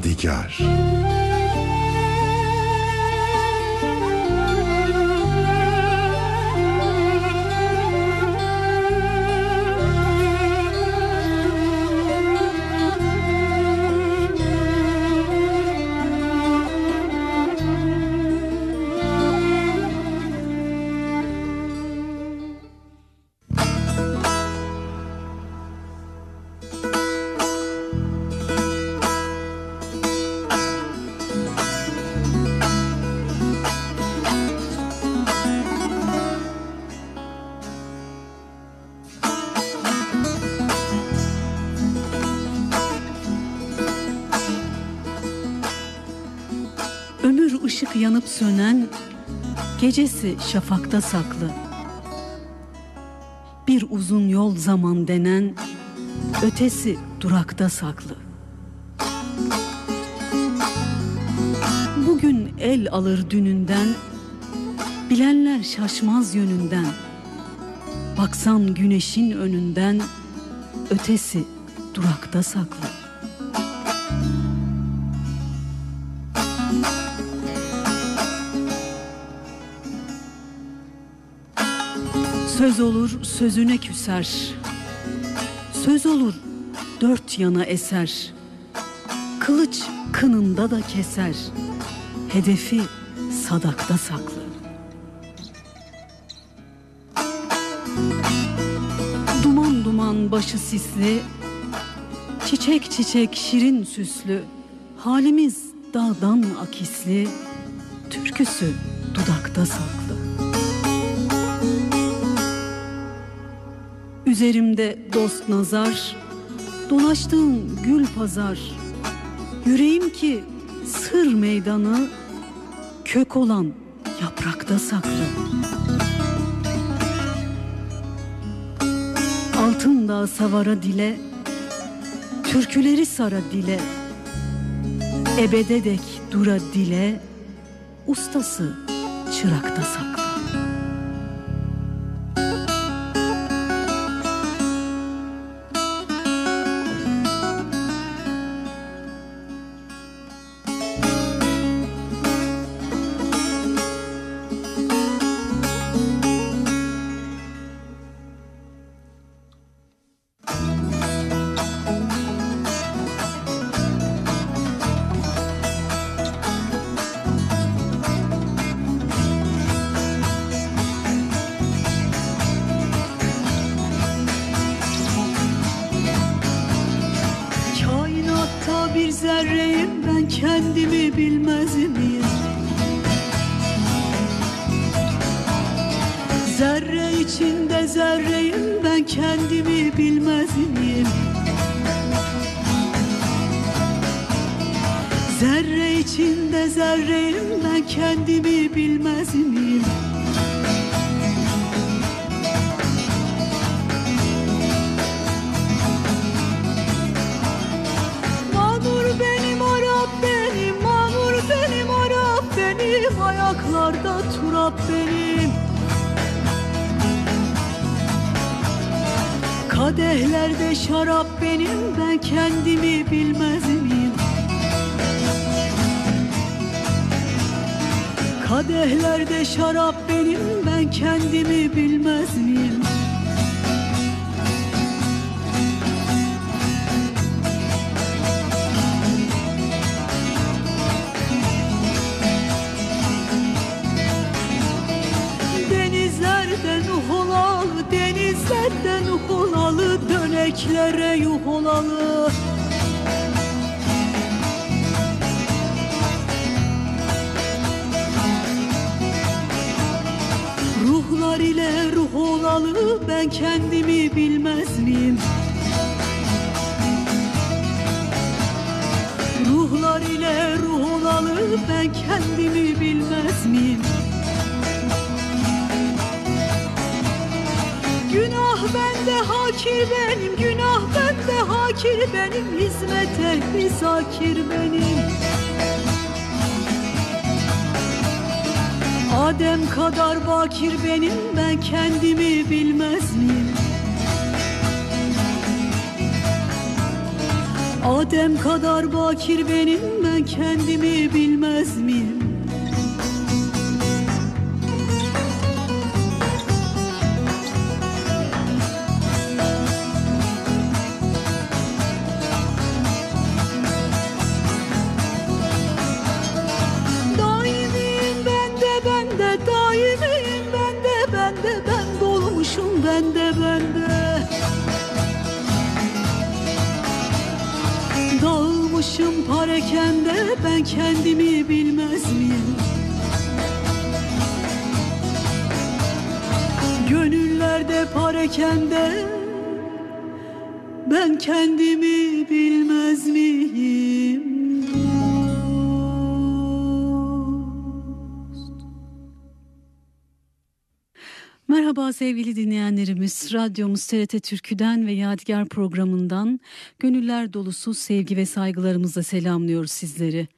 Yadigar gecesi şafakta saklı. Bir uzun yol zaman denen, ötesi durakta saklı. Bugün el alır dününden, bilenler şaşmaz yönünden. Baksan güneşin önünden, ötesi durakta saklı. Söz olur sözüne küser. Söz olur dört yana eser. Kılıç kınında da keser. Hedefi sadakta saklı Duman duman başı sisli Çiçek çiçek şirin süslü Halimiz dağdan akisli Türküsü dudakta saklı Üzerimde dost nazar, dolaştığım gül pazar. Yüreğim ki sır meydanı, kök olan yaprakta saklı. Altın dağ savara dile, türküleri sara dile. Ebede dek dura dile, ustası çırakta saklı. Zerreyim ben kendimi bilmez miyim? Mamur benim Arap benim Mamur benim Arap benim Ayaklarda turap benim Kadehlerde şarap benim Ben kendimi bilmez Kadehlerde şarap benim Ben kendimi bilmez miyim? Denizlerden uh olalı, denizlerden uh olalı, döneklere yuh Ruhlar ile ruh olalı, ben kendimi bilmez miyim? Ruhlar ile ruh olalı, ben kendimi bilmez miyim? Günah bende hakir benim Günah bende hakir benim Hizmet ehli zakir benim Adem kadar bakir benim Ben kendimi bilmez miyim Adem kadar bakir benim ben kendimi bilmez miyim? Dağılmışım parekende ben kendimi bilmez miyim? Gönüllerde parekende ben kendimi bilmez miyim? Sevgili dinleyenlerimiz. Radyomuz TRT Türkü'den ve Yadigar programından gönüller dolusu sevgi ve saygılarımızla selamlıyoruz sizleri.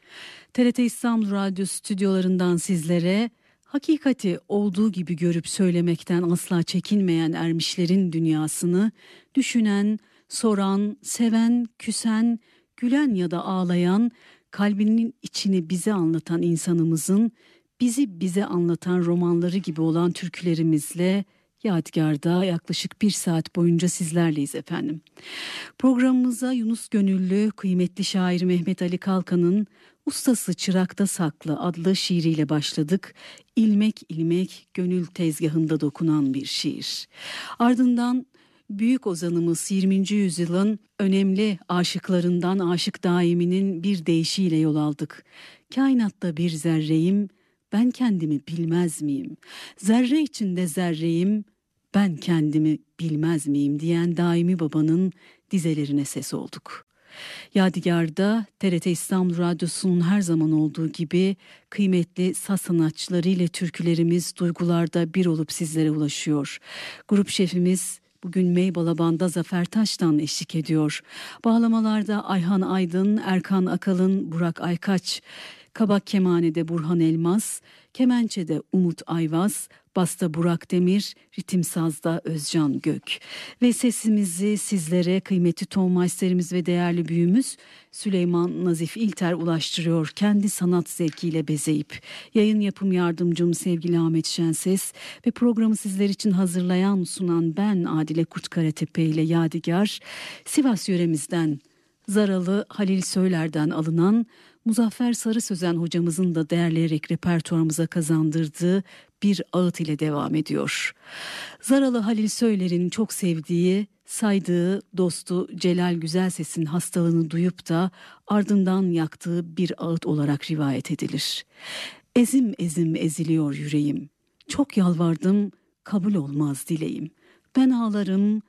TRT İstanbul Radyo stüdyolarından sizlere hakikati olduğu gibi görüp söylemekten asla çekinmeyen ermişlerin dünyasını düşünen, soran, seven, küsen, gülen ya da ağlayan, kalbinin içini bize anlatan insanımızın bizi bize anlatan romanları gibi olan türkülerimizle Yadigar'da yaklaşık bir saat boyunca sizlerleyiz efendim. Programımıza Yunus Gönüllü, kıymetli şair Mehmet Ali Kalkan'ın Ustası Çırakta Saklı adlı şiiriyle başladık. İlmek ilmek gönül tezgahında dokunan bir şiir. Ardından büyük ozanımız 20. yüzyılın önemli aşıklarından Aşık Daimi'nin bir deyişiyle yol aldık. Kainatta bir zerreyim, ben kendimi bilmez miyim? Zerre içinde zerreyim, ben kendimi bilmez miyim diyen daimi babanın dizelerine ses olduk. Yadigar'da TRT İstanbul Radyosu'nun her zaman olduğu gibi kıymetli saz sanatçıları ile türkülerimiz duygularda bir olup sizlere ulaşıyor. Grup şefimiz bugün Meybalaban'da Zafer Taş'tan eşlik ediyor. Bağlamalarda Ayhan Aydın, Erkan Akalın, Burak Aykaç, Kabak Kemane'de Burhan Elmas, Kemençe'de Umut Ayvaz, Basta Burak Demir, Ritim Saz'da Özcan Gök. Ve sesimizi sizlere kıymetli tonmeisterimiz ve değerli büyüğümüz Süleyman Nazif İlter ulaştırıyor. Kendi sanat zevkiyle bezeyip. Yayın yapım yardımcım sevgili Ahmet Şenses ve programı sizler için hazırlayan sunan ben Adile Kurtkaratepe ile Yadigar. Sivas yöremizden Zaralı Halil Söyler'den alınan Muzaffer Sarı Sözen hocamızın da değerleyerek repertuarımıza kazandırdığı bir ağıt ile devam ediyor. Zaralı Halil Söyler'in çok sevdiği, saydığı dostu Celal Güzelses'in hastalığını duyup da ardından yaktığı bir ağıt olarak rivayet edilir. Ezim ezim eziliyor yüreğim. Çok yalvardım, kabul olmaz dileğim. Ben ağlarım,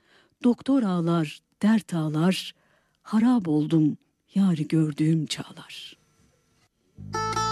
doktor ağlar, dert ağlar, harap oldum, yarı gördüğüm çağlar.'' Música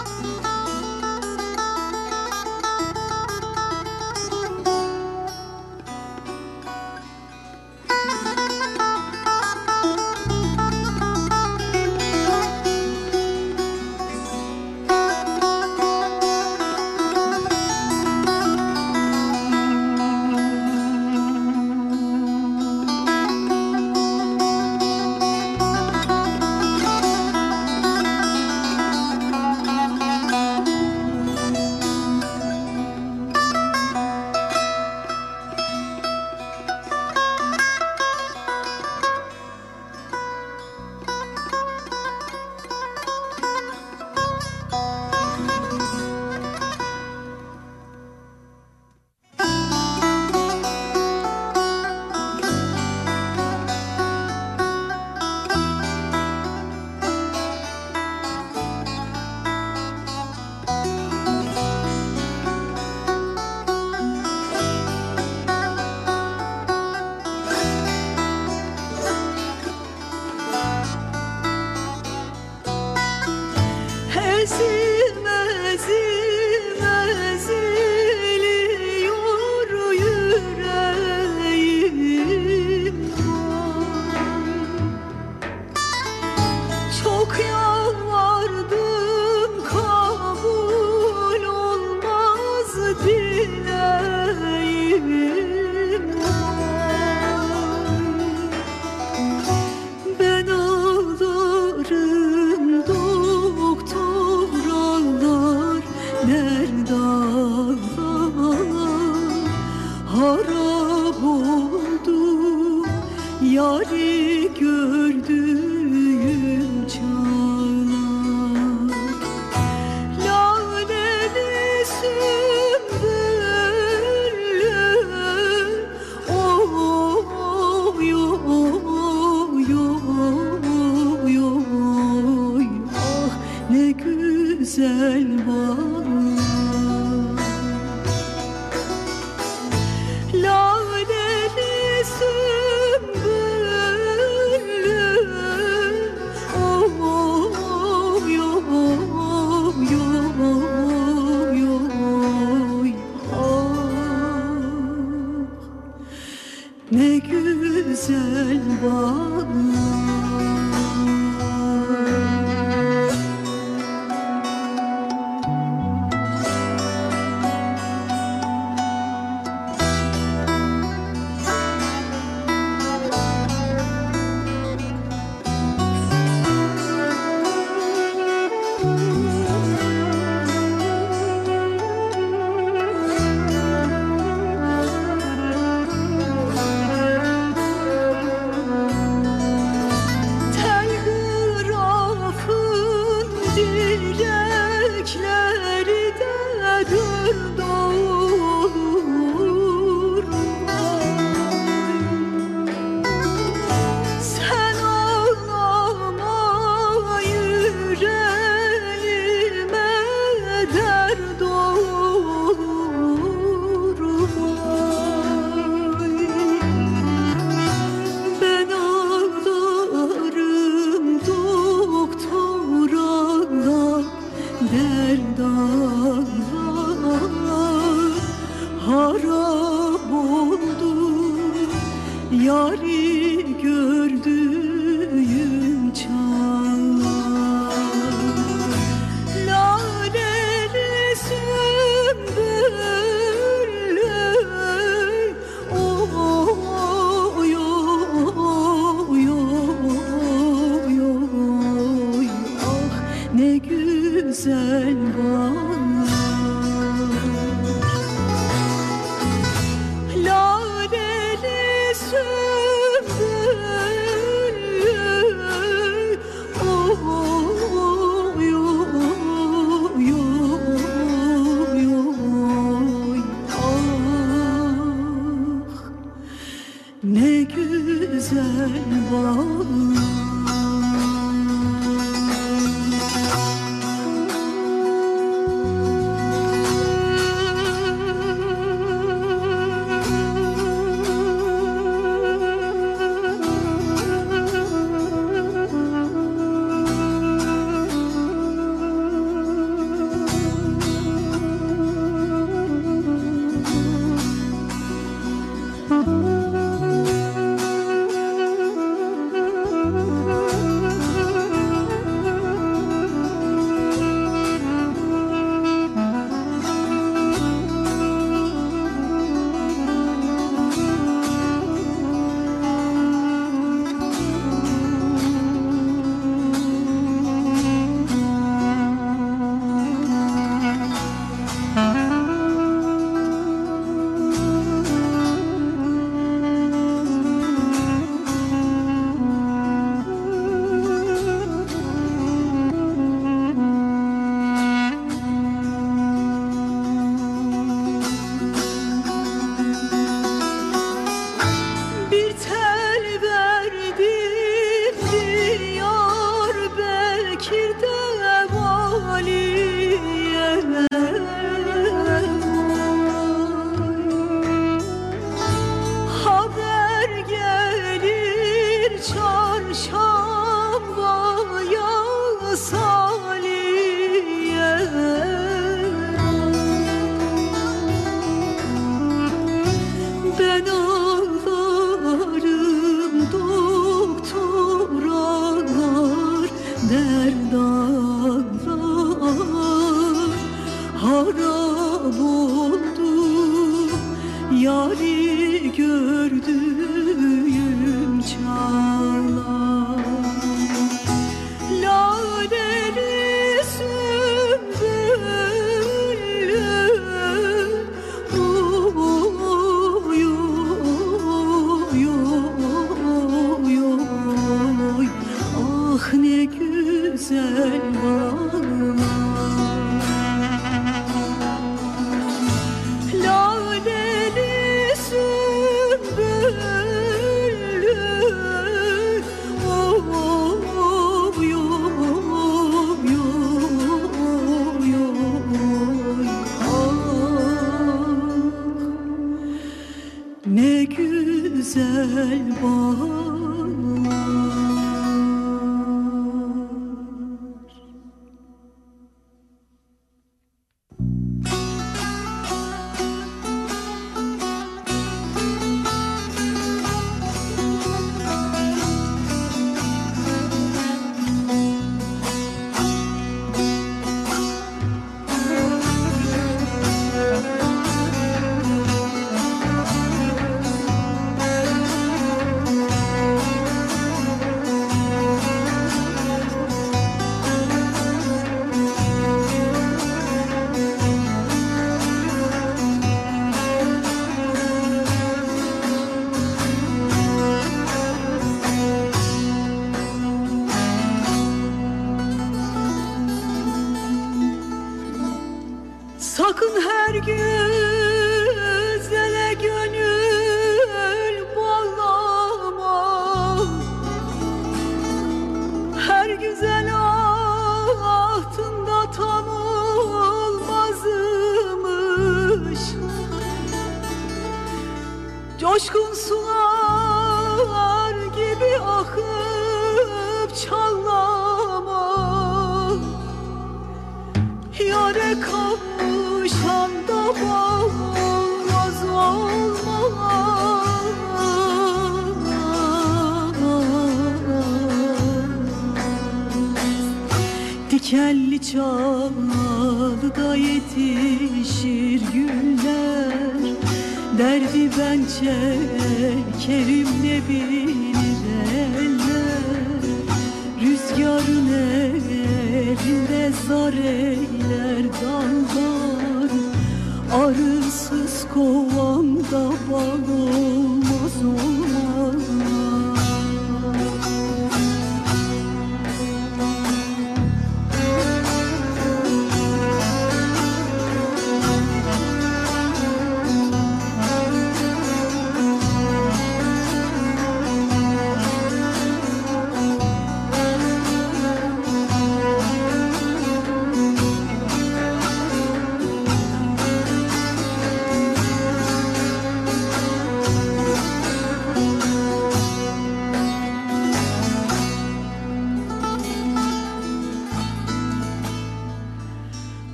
真的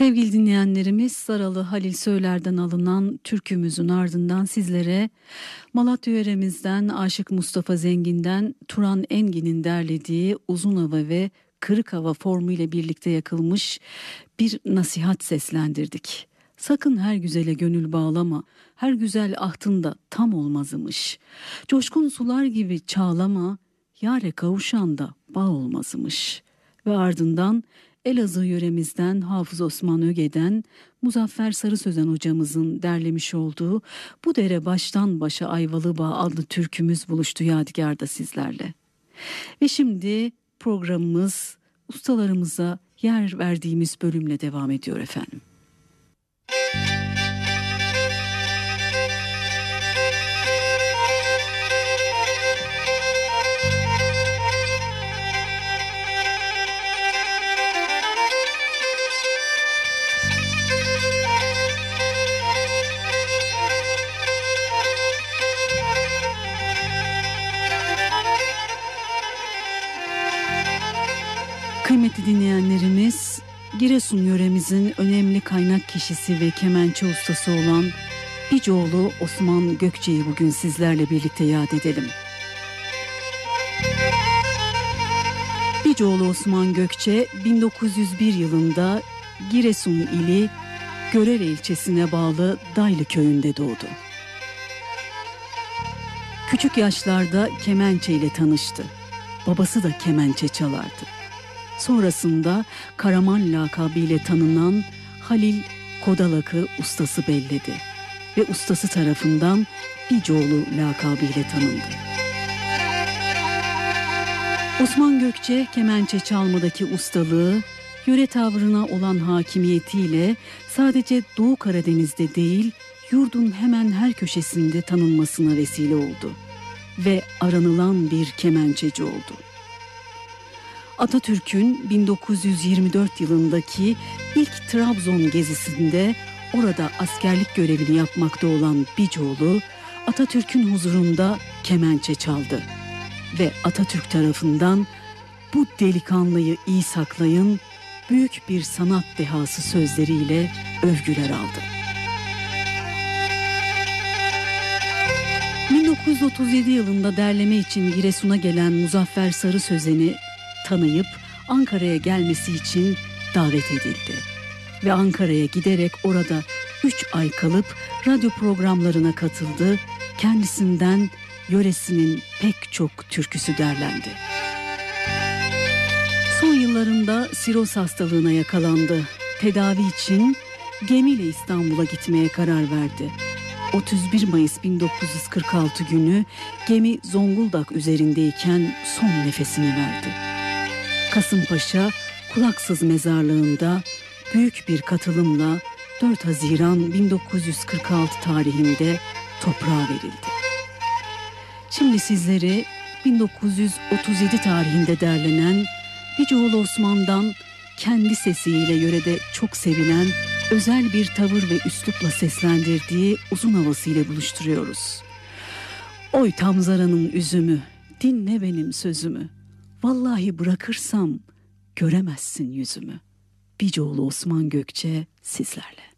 Sevgili dinleyenlerimiz Saralı Halil Söyler'den alınan türkümüzün ardından sizlere Malatya yöremizden Aşık Mustafa Zengin'den Turan Engin'in derlediği uzun hava ve kırık hava formu ile birlikte yakılmış bir nasihat seslendirdik. Sakın her güzele gönül bağlama, her güzel ahtında tam olmazmış. Coşkun sular gibi çağlama, yare kavuşan da bağ olmazmış. Ve ardından Elazığ yöremizden Hafız Osman Öge'den Muzaffer Sarı Sözen hocamızın derlemiş olduğu Bu Dere Baştan Başa Ayvalı Bağ adlı türkümüz buluştu Yadigar'da sizlerle. Ve şimdi programımız ustalarımıza yer verdiğimiz bölümle devam ediyor efendim. Müzik Kıymetli dinleyenlerimiz, Giresun yöremizin önemli kaynak kişisi ve kemençe ustası olan Bicoğlu Osman Gökçe'yi bugün sizlerle birlikte yad edelim. Bicoğlu Osman Gökçe 1901 yılında Giresun ili Görele ilçesine bağlı Daylı köyünde doğdu. Küçük yaşlarda kemençe ile tanıştı. Babası da kemençe çalardı. Sonrasında Karaman lakabıyla tanınan Halil Kodalak'ı ustası belledi ve ustası tarafından Bicoğlu lakabıyla tanındı. Osman Gökçe kemençe çalmadaki ustalığı, yöre tavrına olan hakimiyetiyle sadece Doğu Karadeniz'de değil, yurdun hemen her köşesinde tanınmasına vesile oldu ve aranılan bir kemençeci oldu. Atatürk'ün 1924 yılındaki ilk Trabzon gezisinde orada askerlik görevini yapmakta olan Bicoğlu Atatürk'ün huzurunda kemençe çaldı ve Atatürk tarafından bu delikanlıyı iyi saklayın büyük bir sanat dehası sözleriyle övgüler aldı. 1937 yılında derleme için Giresun'a gelen Muzaffer Sarı Sözen'i tanıyıp Ankara'ya gelmesi için davet edildi. Ve Ankara'ya giderek orada üç ay kalıp radyo programlarına katıldı. Kendisinden yöresinin pek çok türküsü derlendi. Son yıllarında siroz hastalığına yakalandı. Tedavi için gemiyle İstanbul'a gitmeye karar verdi. 31 Mayıs 1946 günü gemi Zonguldak üzerindeyken son nefesini verdi. Kasımpaşa Kulaksız mezarlığında büyük bir katılımla 4 Haziran 1946 tarihinde toprağa verildi. Şimdi sizleri 1937 tarihinde derlenen Bicoğlu Osman'dan kendi sesiyle yörede çok sevilen özel bir tavır ve üslupla seslendirdiği uzun havasıyla buluşturuyoruz. Oy Tamzara'nın üzümü, dinle benim sözümü. Vallahi bırakırsam göremezsin yüzümü. Bicoğlu Osman Gökçe sizlerle.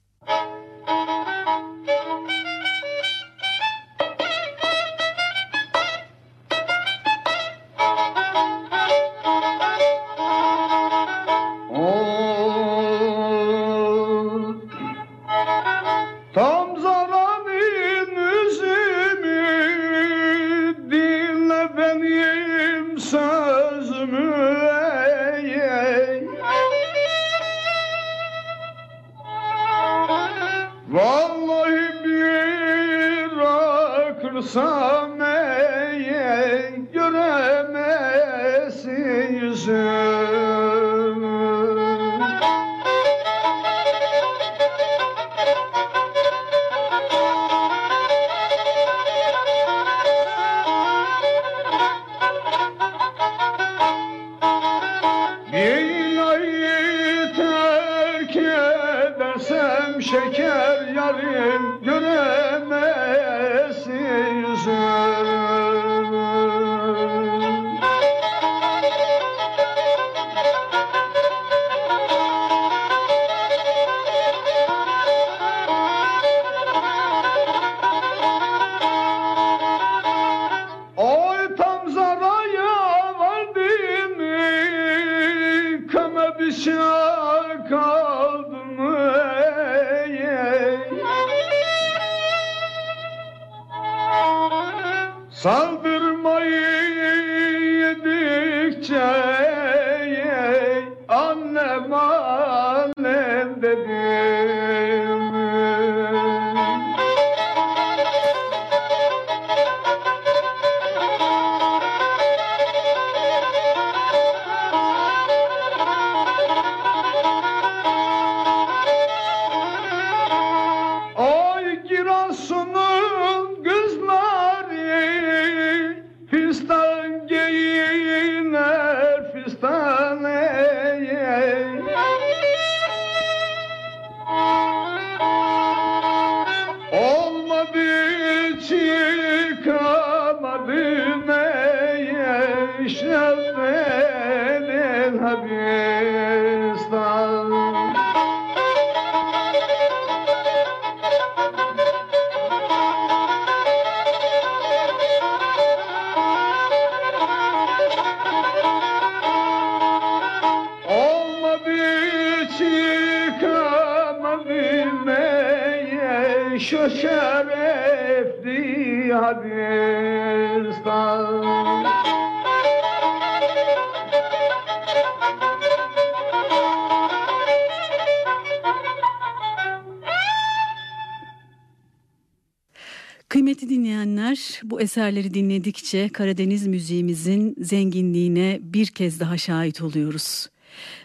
Eserleri dinledikçe Karadeniz müziğimizin zenginliğine bir kez daha şahit oluyoruz.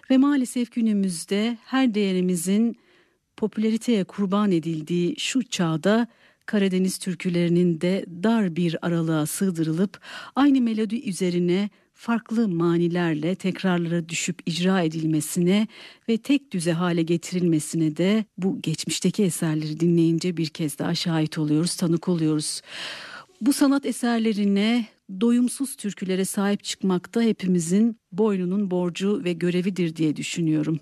Ve maalesef günümüzde her değerimizin popülariteye kurban edildiği şu çağda Karadeniz türkülerinin de dar bir aralığa sığdırılıp aynı melodi üzerine farklı manilerle tekrarlara düşüp icra edilmesine ve tek düze hale getirilmesine de bu geçmişteki eserleri dinleyince bir kez daha şahit oluyoruz, tanık oluyoruz. Bu sanat eserlerine doyumsuz türkülere sahip çıkmakta hepimizin boynunun borcu ve görevidir diye düşünüyorum.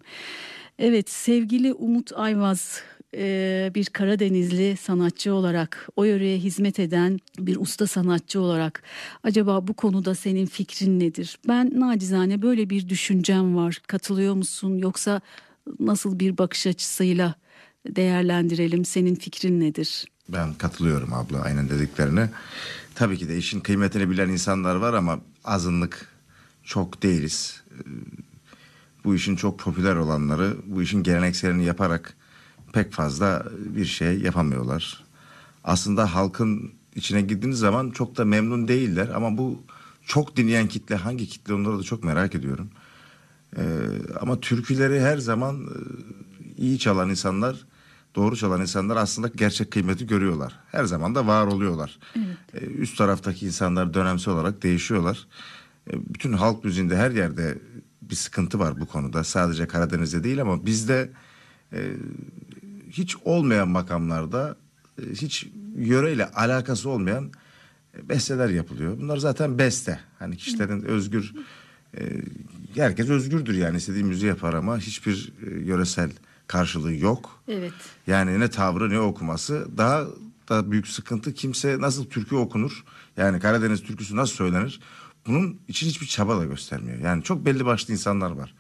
Evet sevgili Umut Ayvaz e, bir Karadenizli sanatçı olarak o yöreye hizmet eden bir usta sanatçı olarak acaba bu konuda senin fikrin nedir? Ben nacizane böyle bir düşüncem var. Katılıyor musun yoksa nasıl bir bakış açısıyla değerlendirelim? Senin fikrin nedir? Ben katılıyorum abla aynen dediklerine. Tabii ki de işin kıymetini bilen insanlar var ama azınlık çok değiliz. Ee, bu işin çok popüler olanları bu işin gelenekselini yaparak pek fazla bir şey yapamıyorlar. Aslında halkın içine girdiğiniz zaman çok da memnun değiller ama bu çok dinleyen kitle hangi kitle onları da çok merak ediyorum. Ee, ama türküleri her zaman e, iyi çalan insanlar, doğru çalan insanlar aslında gerçek kıymeti görüyorlar. Her zaman da var oluyorlar. Evet. Ee, üst taraftaki insanlar dönemsel olarak değişiyorlar. Ee, bütün halk müziğinde her yerde bir sıkıntı var bu konuda. Sadece Karadeniz'de değil ama bizde e, hiç olmayan makamlarda e, hiç yöreyle alakası olmayan e, besteler yapılıyor. Bunlar zaten beste. Hani kişilerin özgür e, herkes özgürdür yani istediği müziği yapar ama hiçbir yöresel karşılığı yok. Evet. Yani ne tavrı ne okuması. Daha da büyük sıkıntı kimse nasıl türkü okunur? Yani Karadeniz türküsü nasıl söylenir? Bunun için hiçbir çaba da göstermiyor. Yani çok belli başlı insanlar var.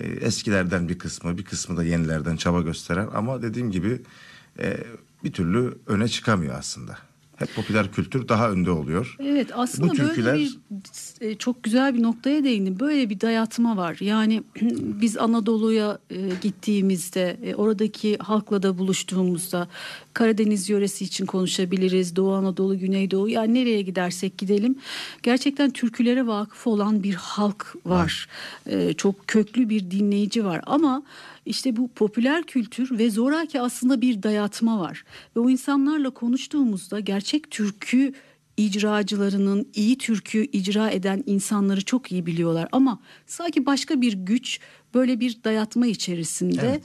eskilerden bir kısmı, bir kısmı da yenilerden çaba gösteren ama dediğim gibi bir türlü öne çıkamıyor aslında. Hep popüler kültür daha önde oluyor. Evet aslında Bu türküler... böyle bir e, çok güzel bir noktaya değindim. Böyle bir dayatma var. Yani biz Anadolu'ya e, gittiğimizde e, oradaki halkla da buluştuğumuzda Karadeniz yöresi için konuşabiliriz. Doğu Anadolu, Güneydoğu yani nereye gidersek gidelim. Gerçekten türkülere vakıf olan bir halk var. Çok köklü bir dinleyici var ama işte bu popüler kültür ve zoraki aslında bir dayatma var. Ve o insanlarla konuştuğumuzda gerçek türkü icracılarının iyi türkü icra eden insanları çok iyi biliyorlar ama sanki başka bir güç böyle bir dayatma içerisinde evet.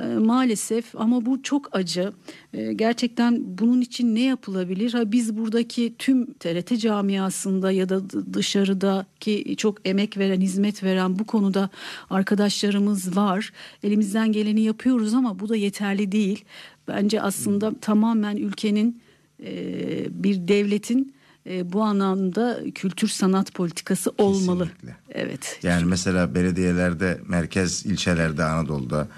E, maalesef ama bu çok acı. E, gerçekten bunun için ne yapılabilir? Ha, biz buradaki tüm TRT camiasında ya da dışarıdaki çok emek veren, hizmet veren bu konuda arkadaşlarımız var. Elimizden geleni yapıyoruz ama bu da yeterli değil. Bence aslında hmm. tamamen ülkenin e, bir devletin e, bu anlamda kültür sanat politikası olmalı. Kesinlikle. Evet. Yani mesela belediyelerde, merkez ilçelerde Anadolu'da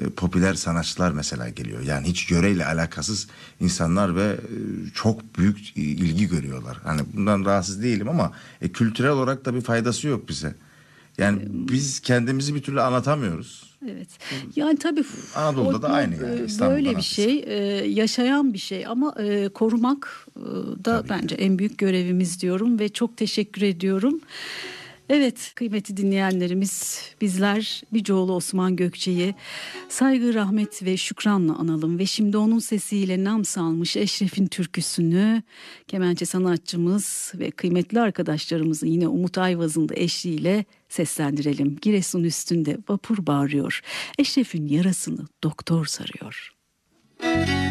e, popüler sanatçılar mesela geliyor. Yani hiç yöreyle alakasız insanlar ve e, çok büyük ilgi görüyorlar. Hani bundan rahatsız değilim ama e, kültürel olarak da bir faydası yok bize. Yani biz kendimizi bir türlü anlatamıyoruz. Evet. Yani tabii Anadolu'da o, da aynı yani. İstanbul'da böyle bir şey, e, yaşayan bir şey ama e, korumak e, da tabii bence ki. en büyük görevimiz diyorum ve çok teşekkür ediyorum. Evet kıymeti dinleyenlerimiz bizler Bicoğlu Osman Gökçe'yi saygı, rahmet ve şükranla analım ve şimdi onun sesiyle nam salmış Eşref'in türküsünü kemençe sanatçımız ve kıymetli arkadaşlarımızın yine Umut Ayvaz'ın da eşliğiyle seslendirelim. Giresun üstünde vapur bağırıyor. Eşref'in yarasını doktor sarıyor. Müzik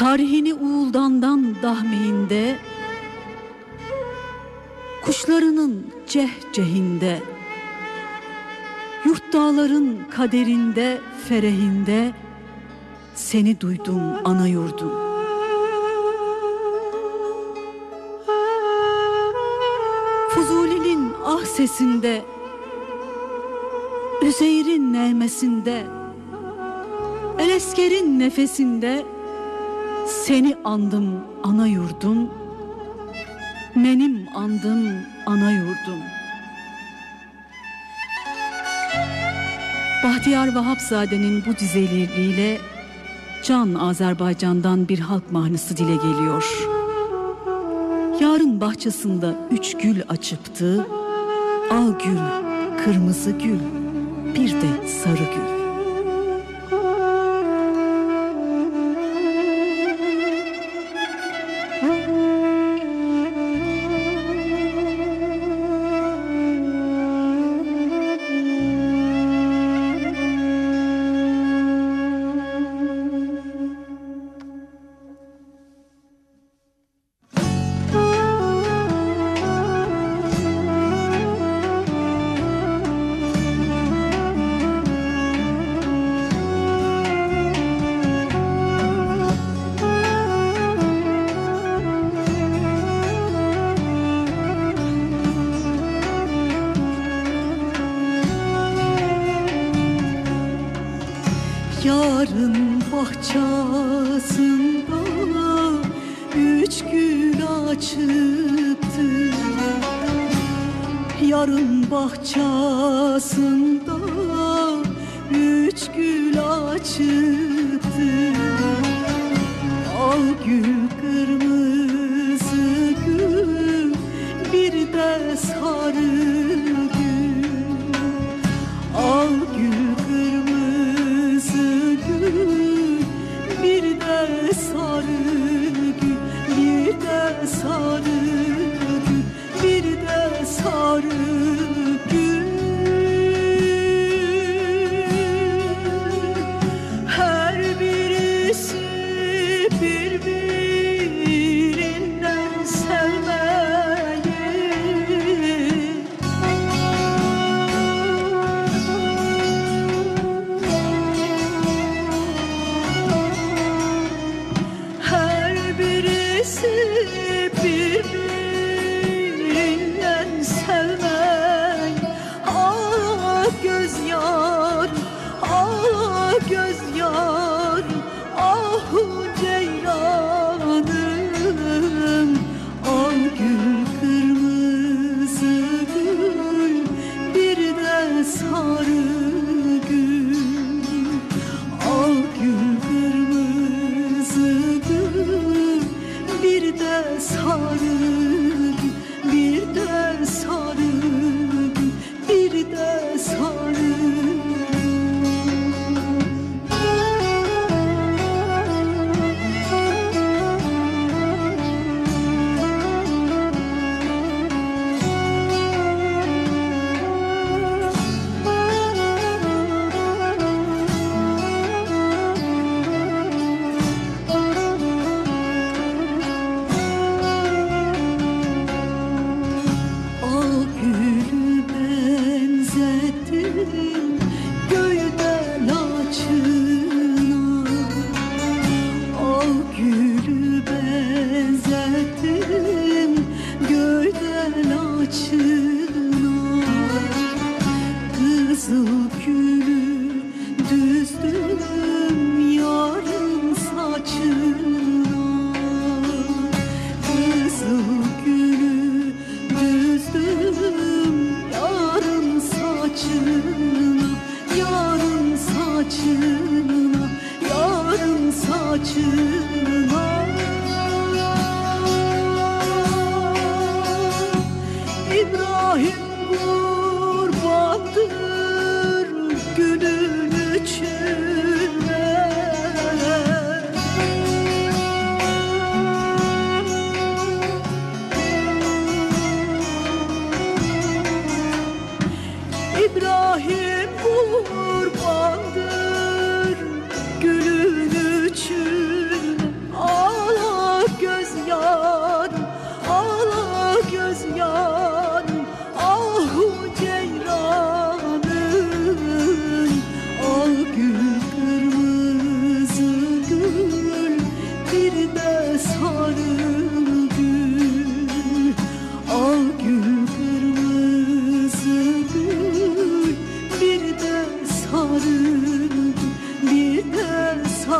Tarihini Uğuldan'dan dahmeyinde Kuşlarının cehcehinde Yurt dağların kaderinde ferehinde Seni duydum ana yurdum. Fuzuli'nin ah sesinde Üzeyr'in nevmesinde Elesker'in nefesinde Seni andım ana yurdum Benim andım ana yurdum Bahtiyar Vahapzade'nin bu dizeleriyle Can Azerbaycan'dan bir halk mahnısı dile geliyor. Yarın bahçesinde üç gül açıptı. Al gül, kırmızı gül, bir de sarı gül. Üç gül açıptı Yarın bahçesinde üç gül açıptı Al gül kırmızı gül bir de sarı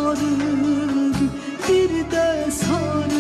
sarıldı bir de sarıldı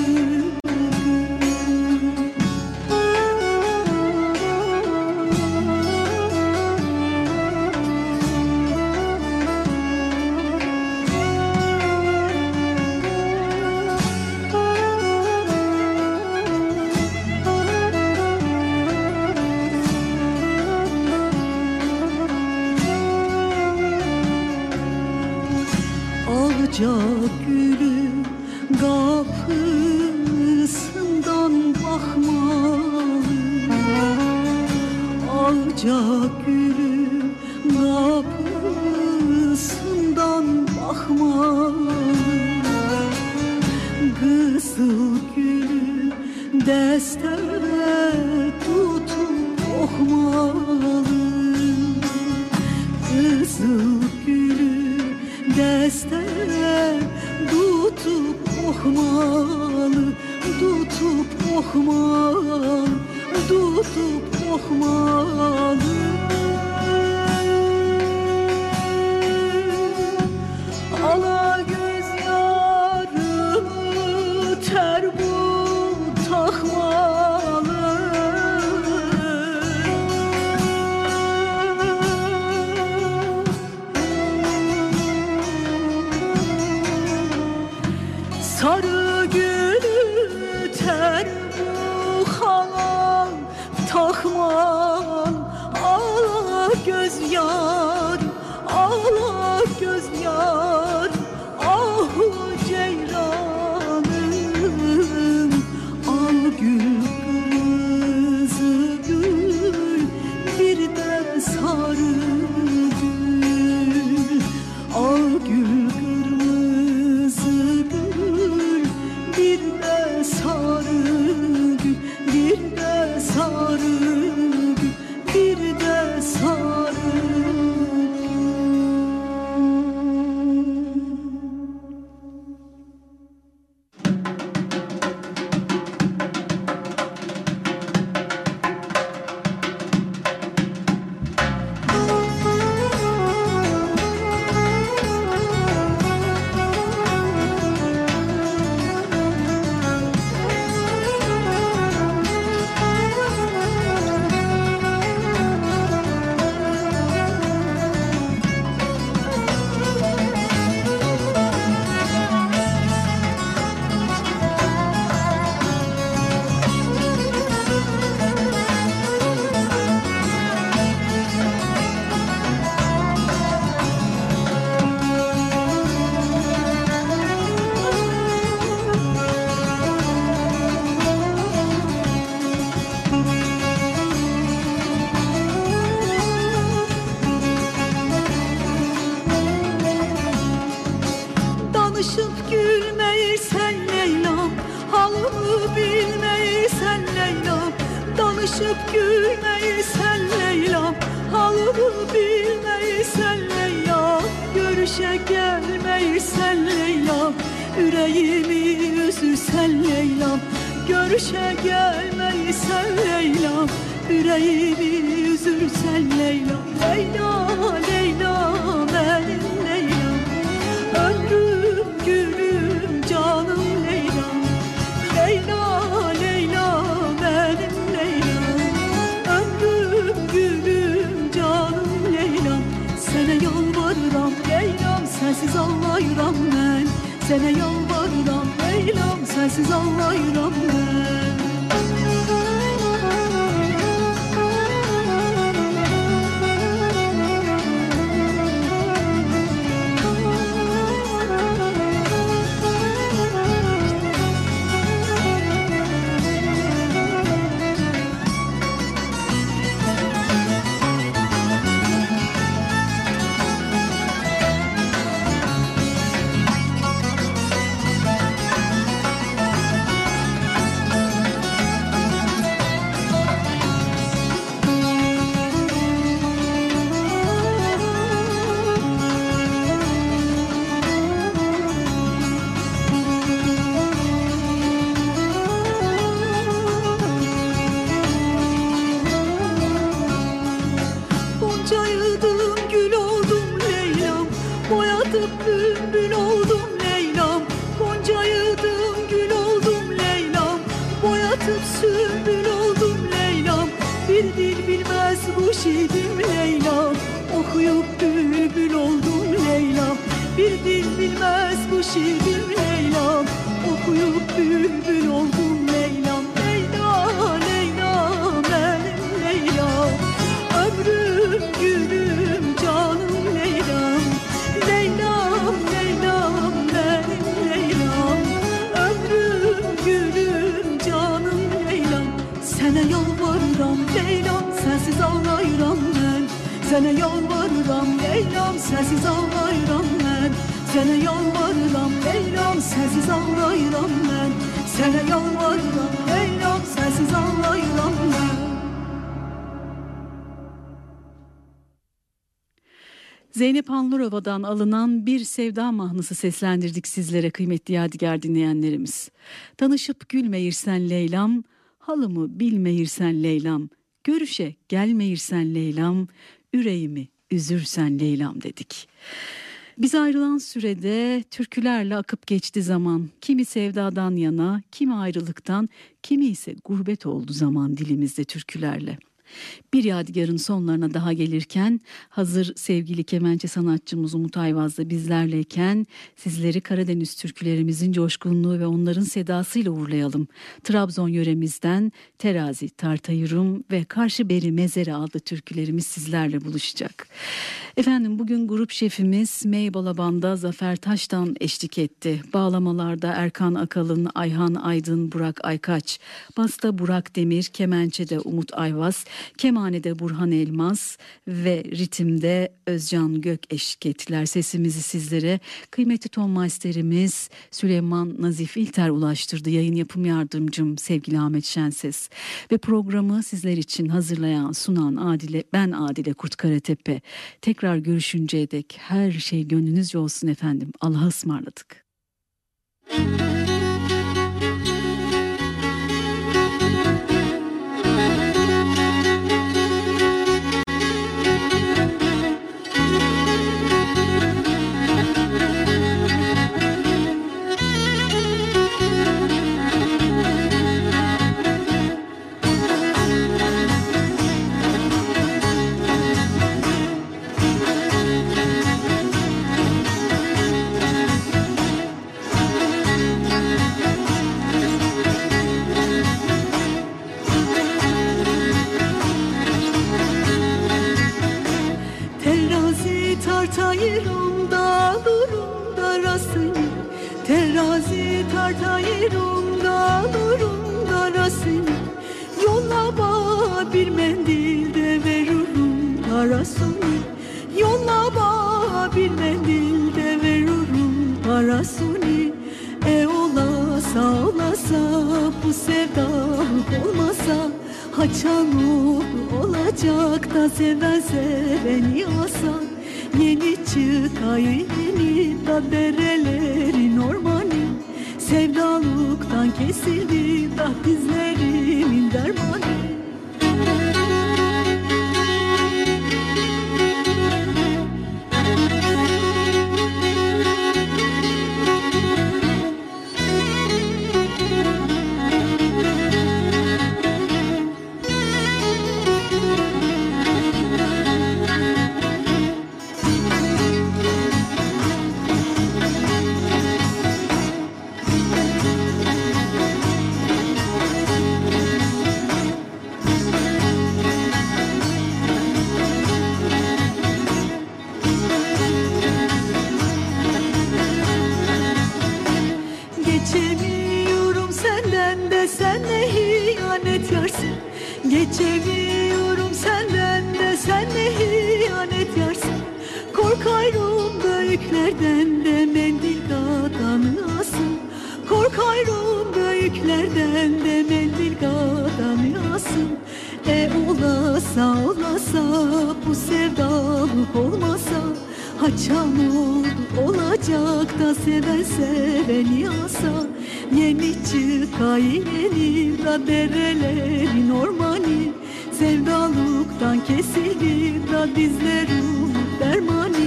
üzürsen Leyla Leyla Leyla benim Leyla. Ömrüm gülüm canım Leyla. Leyla Leyla benim Leyla. Ömrüm gülüm canım Leyla. Sana yalvarıram Leyla'm sensiz ağlayıram ben. Sana yalvarıram Leyla'm sensiz ağlayıram ben. sensiz ağlayıram mən Sənə yalvarıram Leylom sensiz ağlayıram mən Sənə yalvarıram Leylom sensiz ağlayıram mən Zeynep Anlurova'dan alınan bir sevda mahnısı seslendirdik sizlere kıymetli yadigar dinleyenlerimiz. Tanışıp gülmeyirsen Leylam, halımı bilmeyirsen Leylam, görüşe gelmeyirsen Leylam, üreğimi üzürsen Leylam dedik. Biz ayrılan sürede türkülerle akıp geçti zaman. Kimi sevdadan yana, kimi ayrılıktan, kimi ise gurbet oldu zaman dilimizde türkülerle. Bir yadigarın sonlarına daha gelirken hazır sevgili kemençe sanatçımız Umut Ayvaz da bizlerleyken sizleri Karadeniz türkülerimizin coşkunluğu ve onların sedasıyla uğurlayalım. Trabzon yöremizden Terazi, Tartayırım ve Karşı Beri Mezere adlı türkülerimiz sizlerle buluşacak. Efendim bugün grup şefimiz May Balaban'da Zafer Taş'tan eşlik etti. Bağlamalarda Erkan Akalın, Ayhan Aydın, Burak Aykaç, Basta Burak Demir, Kemençe'de Umut Ayvaz, Kemanede Burhan Elmas ve ritimde Özcan Gök eşlik ettiler. Sesimizi sizlere kıymetli ton masterimiz Süleyman Nazif İlter ulaştırdı. Yayın yapım yardımcım sevgili Ahmet Şenses. Ve programı sizler için hazırlayan sunan Adile, ben Adile Kurt Karatepe. Tekrar görüşünceye dek her şey gönlünüzce olsun efendim. Allah'a ısmarladık. Terazi Geçemiyorum senden de sen ne hiyanet yarsın Korkarım büyüklerden de mendil asın Korkarım büyüklerden de mendil asın E olasa olasa bu sevdalık olmasa Haçan oldu olacak da seven seveni asa. Yeni çıkay yeni da derelerin ormanı Sevdalıktan kesildi da dizlerim dermanı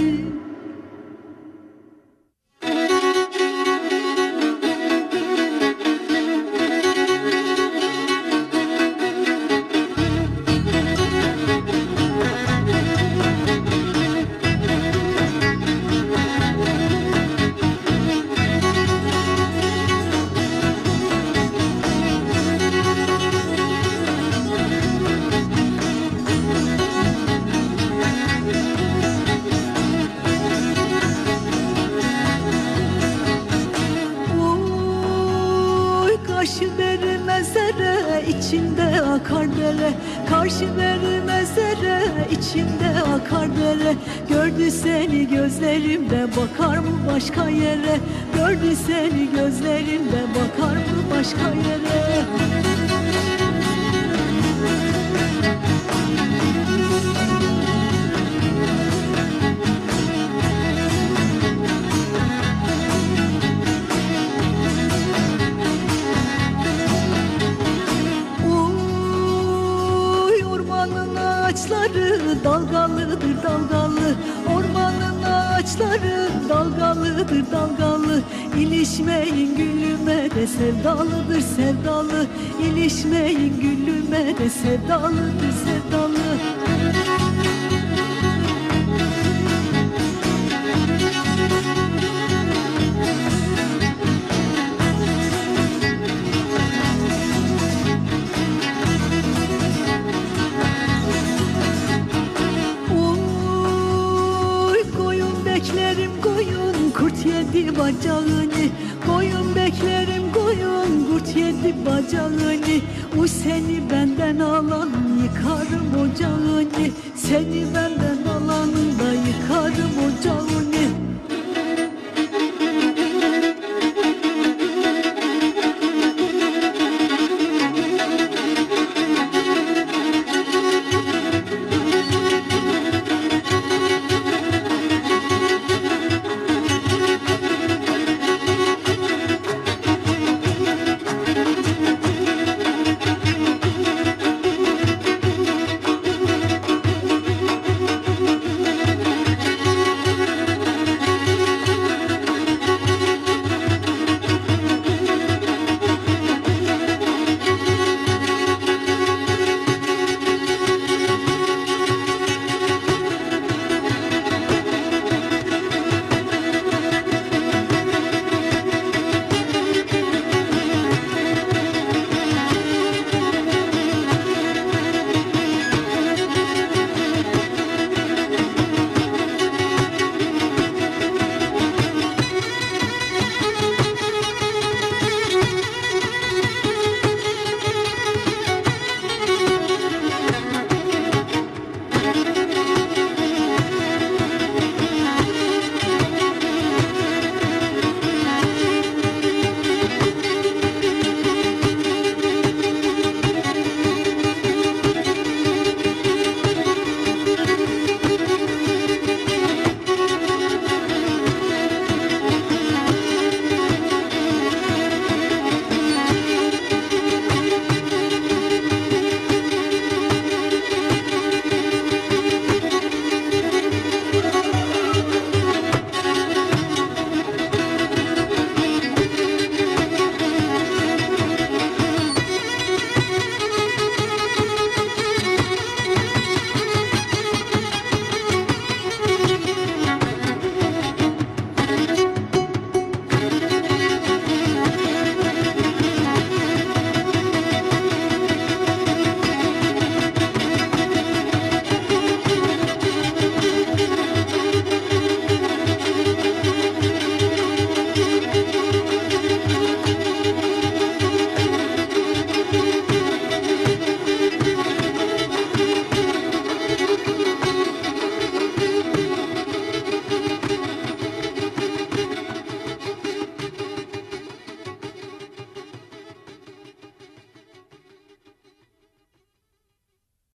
dalgalı İlişmeyin gülüme de sevdalıdır sevdalı. İlişmeyin gülüme de sevdalıdır sevdalı.